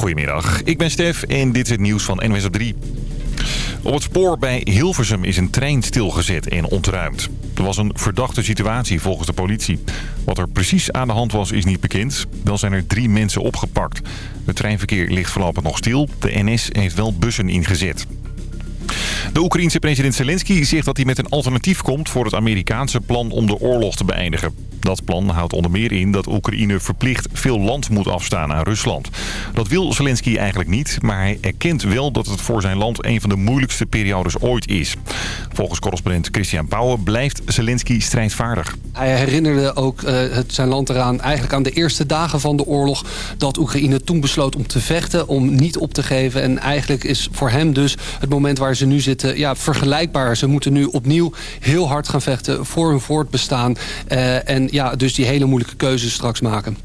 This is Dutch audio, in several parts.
Goedemiddag, ik ben Stef en dit is het nieuws van NWS op 3. Op het spoor bij Hilversum is een trein stilgezet en ontruimd. Er was een verdachte situatie volgens de politie. Wat er precies aan de hand was is niet bekend. Wel zijn er drie mensen opgepakt. Het treinverkeer ligt voorlopig nog stil. De NS heeft wel bussen ingezet. De Oekraïense president Zelensky zegt dat hij met een alternatief komt voor het Amerikaanse plan om de oorlog te beëindigen. Dat plan houdt onder meer in dat Oekraïne verplicht veel land moet afstaan aan Rusland. Dat wil Zelensky eigenlijk niet, maar hij erkent wel dat het voor zijn land een van de moeilijkste periodes ooit is. Volgens correspondent Christian Pauwen blijft Zelensky strijdvaardig. Hij herinnerde ook uh, het, zijn land eraan, eigenlijk aan de eerste dagen van de oorlog... dat Oekraïne toen besloot om te vechten, om niet op te geven. En eigenlijk is voor hem dus het moment waar ze nu zitten ja, vergelijkbaar. Ze moeten nu opnieuw heel hard gaan vechten voor hun voortbestaan. Uh, en ja, dus die hele moeilijke keuzes straks maken.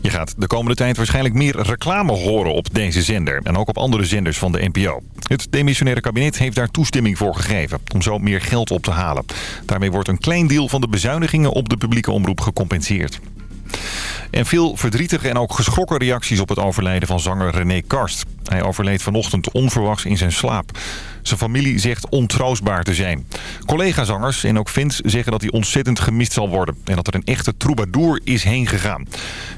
Je gaat de komende tijd waarschijnlijk meer reclame horen op deze zender. En ook op andere zenders van de NPO. Het demissionaire kabinet heeft daar toestemming voor gegeven. Om zo meer geld op te halen. Daarmee wordt een klein deel van de bezuinigingen op de publieke omroep gecompenseerd. En veel verdrietige en ook geschrokken reacties op het overlijden van zanger René Karst. Hij overleed vanochtend onverwachts in zijn slaap. Zijn familie zegt ontroostbaar te zijn. Collega-zangers en ook fans zeggen dat hij ontzettend gemist zal worden. En dat er een echte troubadour is heen gegaan.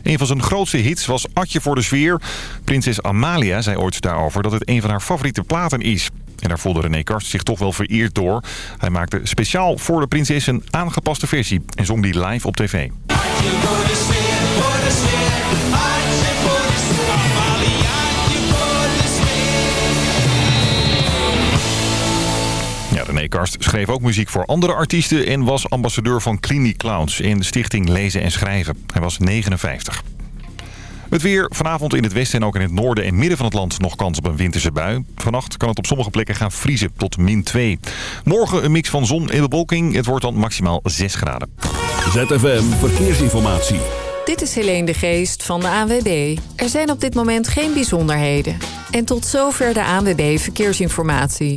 Een van zijn grootste hits was Atje voor de sfeer. Prinses Amalia zei ooit daarover dat het een van haar favoriete platen is. En daar voelde René Karst zich toch wel vereerd door. Hij maakte speciaal voor de prinses een aangepaste versie en zong die live op tv. Ja, René Karst schreef ook muziek voor andere artiesten... en was ambassadeur van Clinic Clowns in de stichting Lezen en Schrijven. Hij was 59. Het weer vanavond in het westen en ook in het noorden en midden van het land nog kans op een winterse bui. Vannacht kan het op sommige plekken gaan vriezen tot min 2. Morgen een mix van zon en bewolking. Het wordt dan maximaal 6 graden. ZFM Verkeersinformatie. Dit is Helene de Geest van de ANWB. Er zijn op dit moment geen bijzonderheden. En tot zover de ANWB Verkeersinformatie.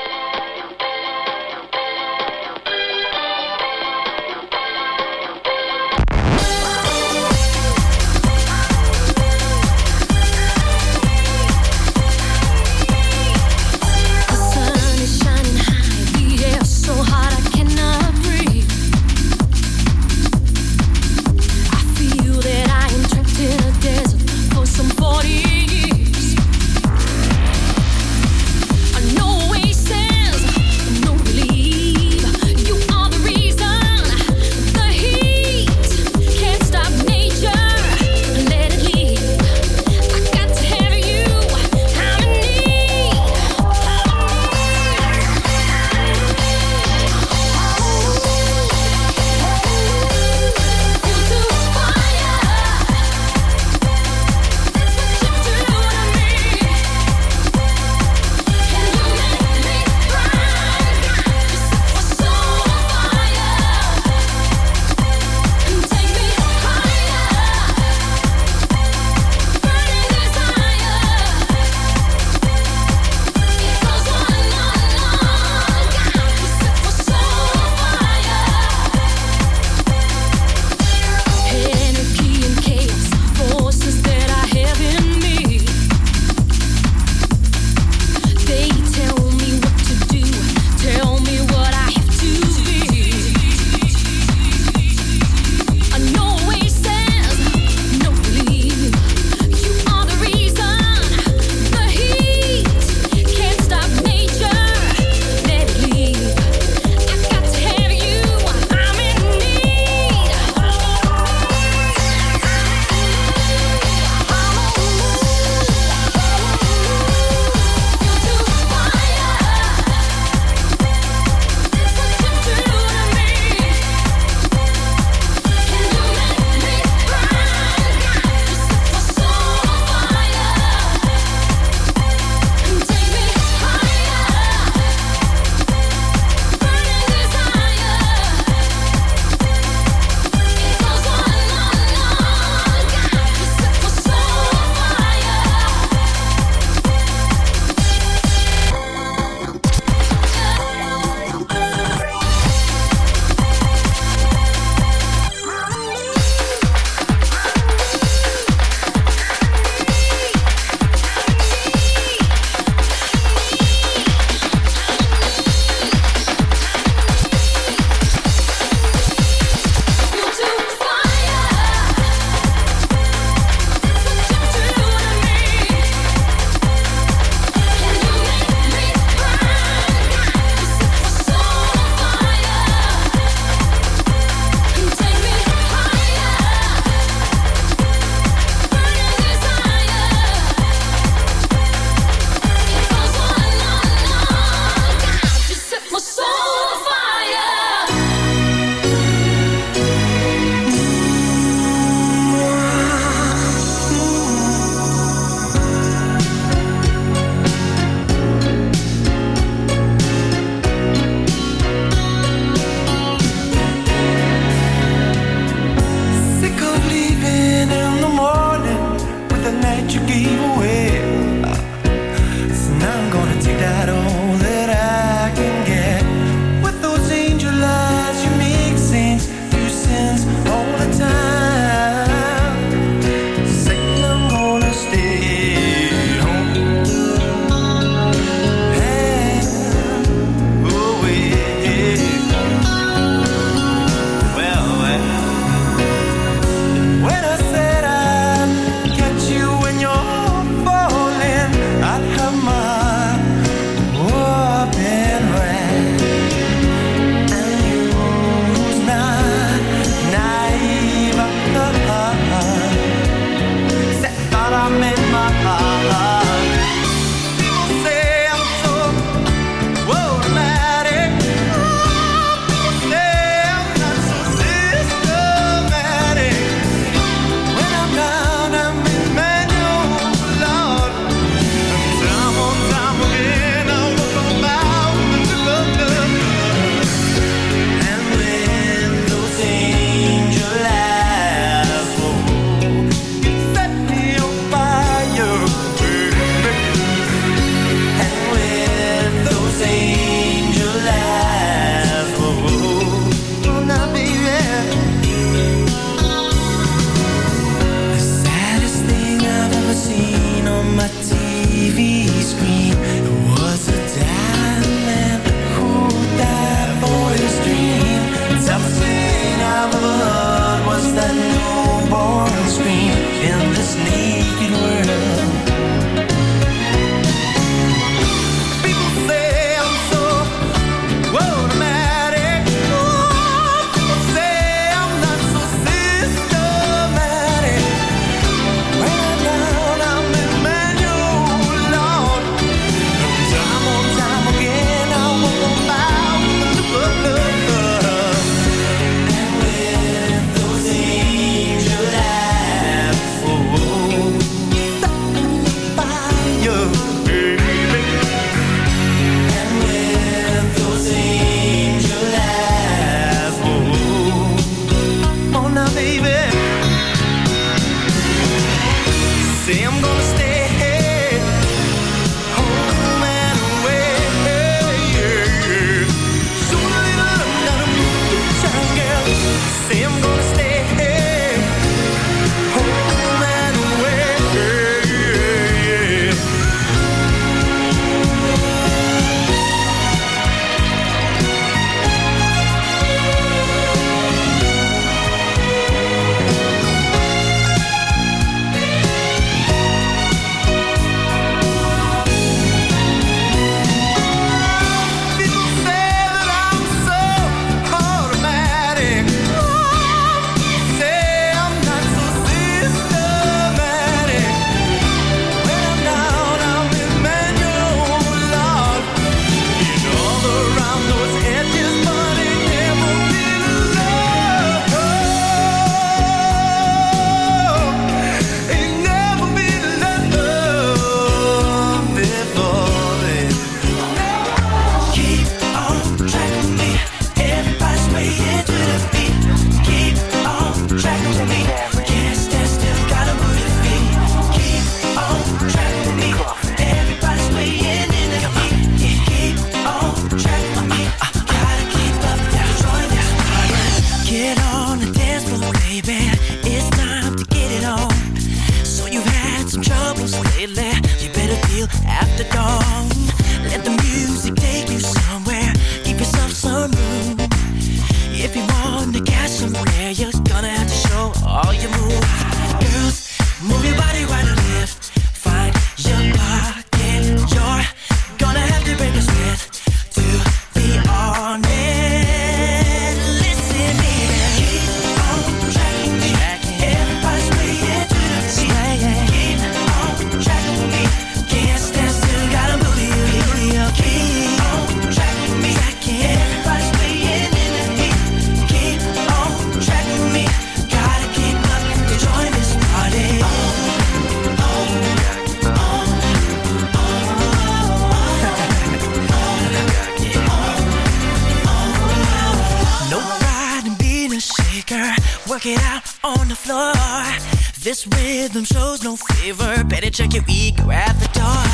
This rhythm shows no favor. Better check your ego at the door.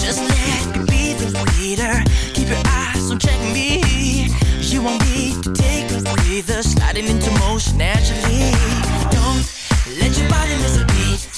Just let me be the leader. Keep your eyes on check me. You want me to take a breather, sliding into motion naturally. Don't let your body miss a beat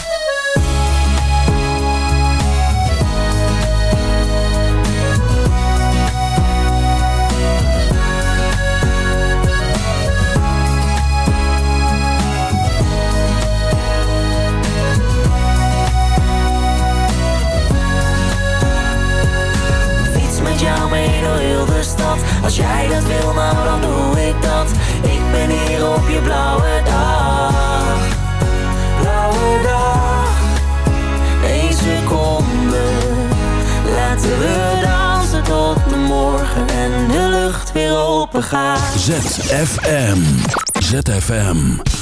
Open gaat ZFM. ZFM.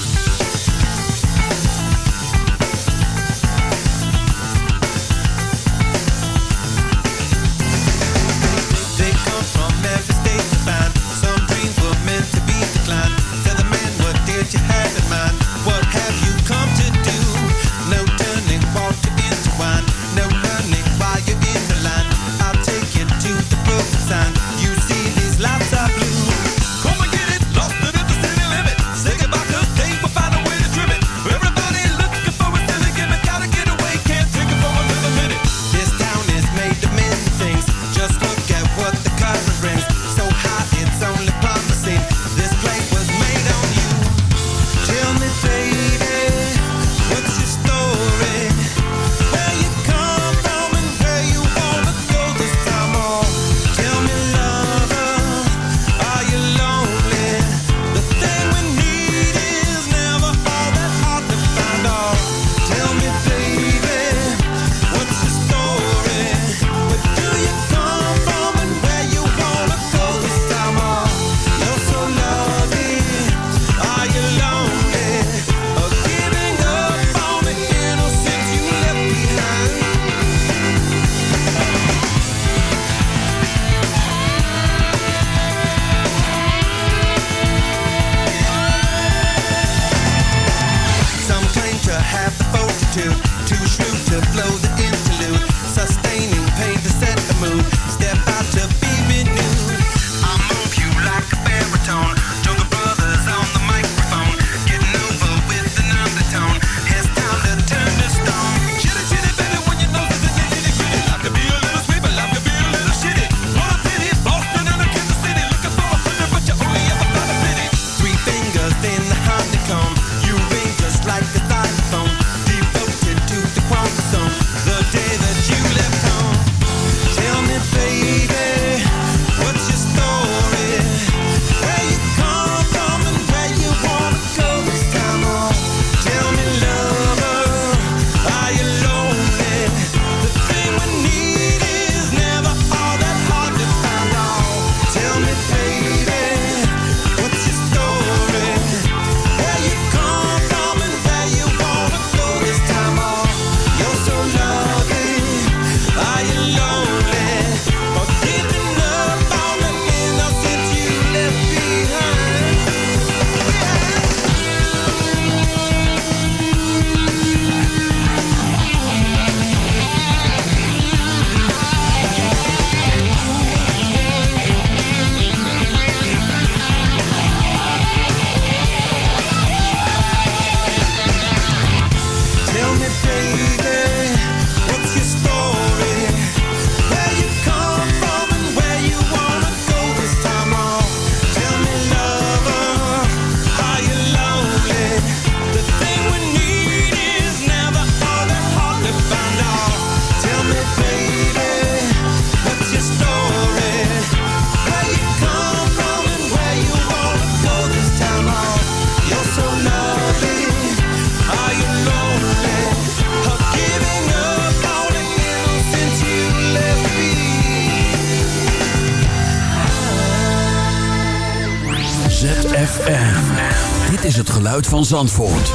Van Zandvoort.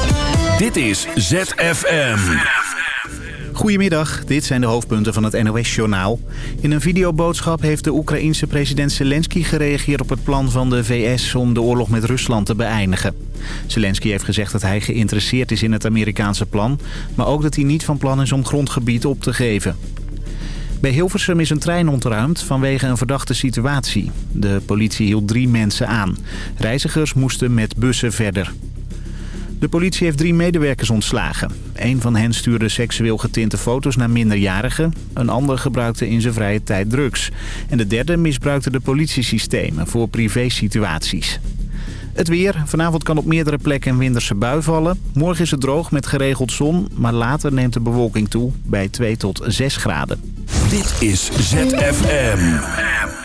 Dit is ZFM. Goedemiddag, dit zijn de hoofdpunten van het NOS-journaal. In een videoboodschap heeft de Oekraïense president Zelensky gereageerd op het plan van de VS om de oorlog met Rusland te beëindigen. Zelensky heeft gezegd dat hij geïnteresseerd is in het Amerikaanse plan, maar ook dat hij niet van plan is om grondgebied op te geven. Bij Hilversum is een trein ontruimd vanwege een verdachte situatie. De politie hield drie mensen aan. Reizigers moesten met bussen verder. De politie heeft drie medewerkers ontslagen. Een van hen stuurde seksueel getinte foto's naar minderjarigen. Een ander gebruikte in zijn vrije tijd drugs. En de derde misbruikte de politiesystemen voor privésituaties. Het weer. Vanavond kan op meerdere plekken een winterse bui vallen. Morgen is het droog met geregeld zon, maar later neemt de bewolking toe bij 2 tot 6 graden. Dit is ZFM.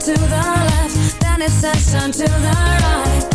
to the left, then it's says turn to the right.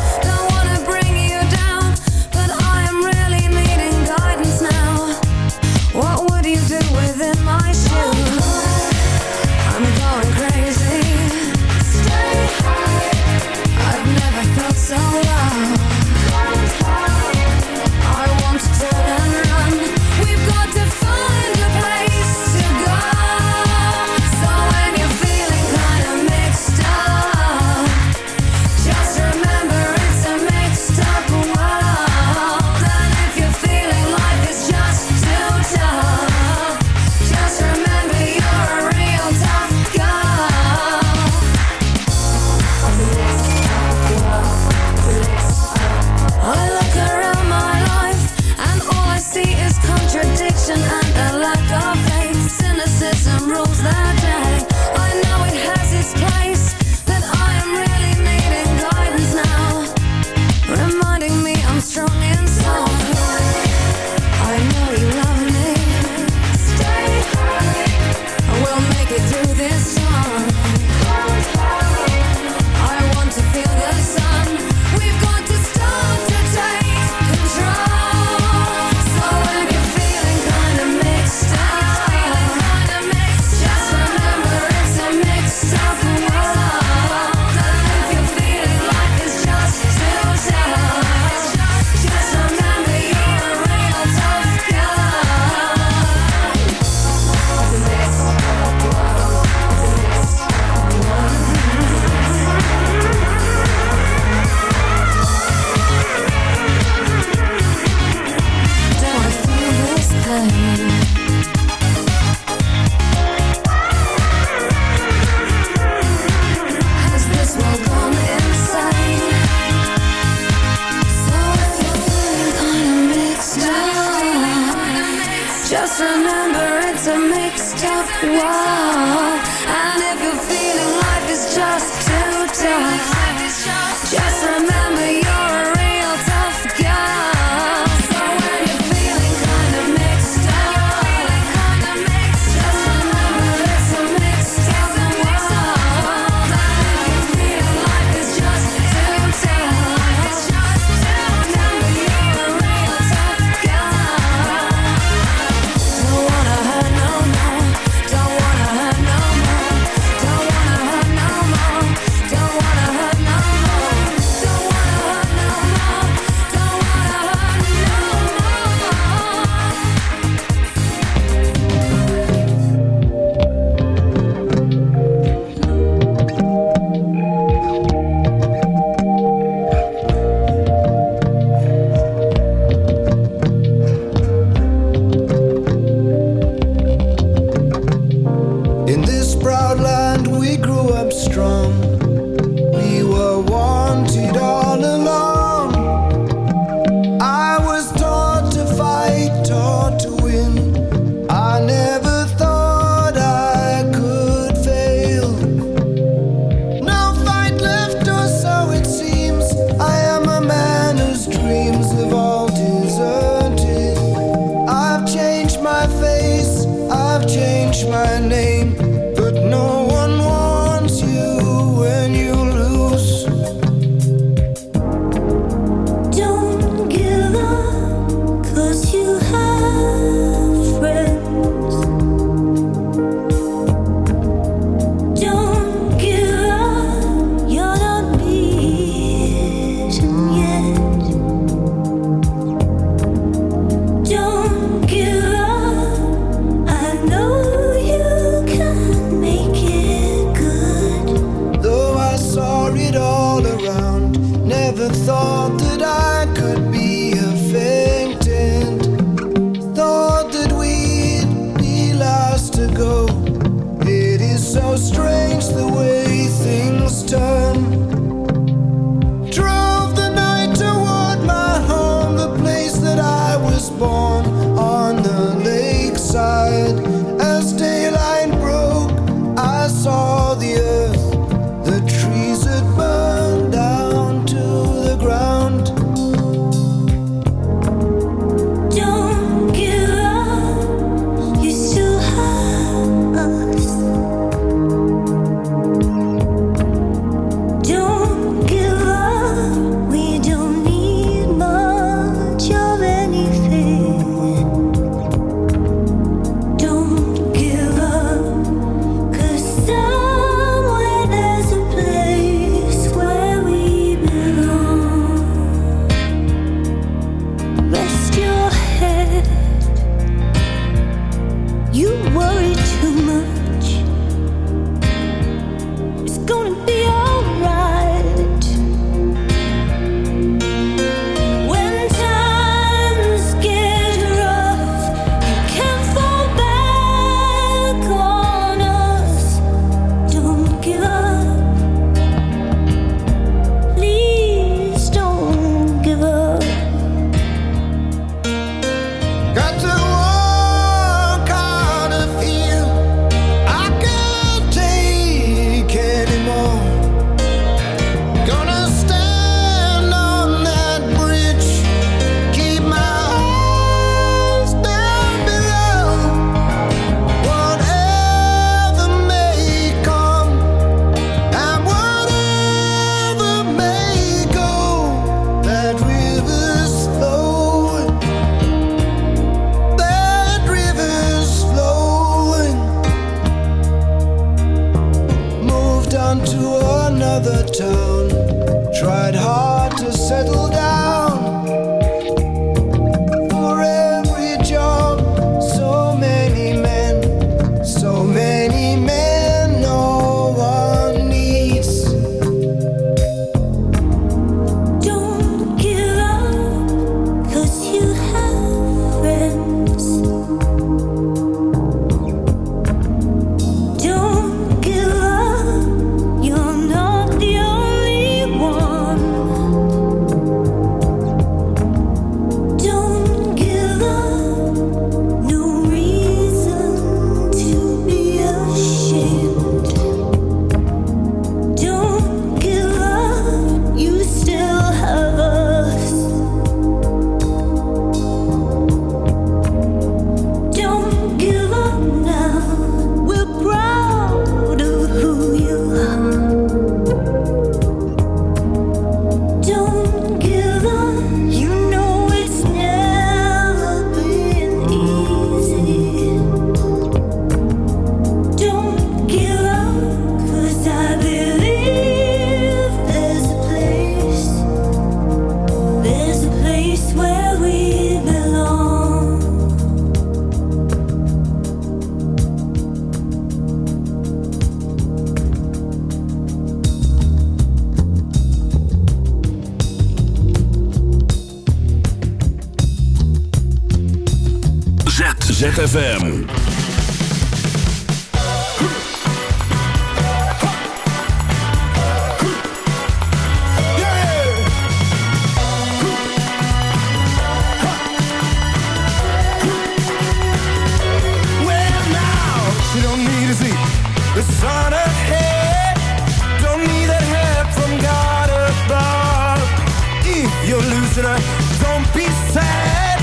consider Don't be sad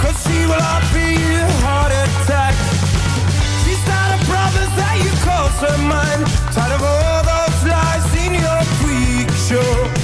Cause she will offer be a heart attack She's tired of brothers that you call her mind. Tired of all those lies in your freak show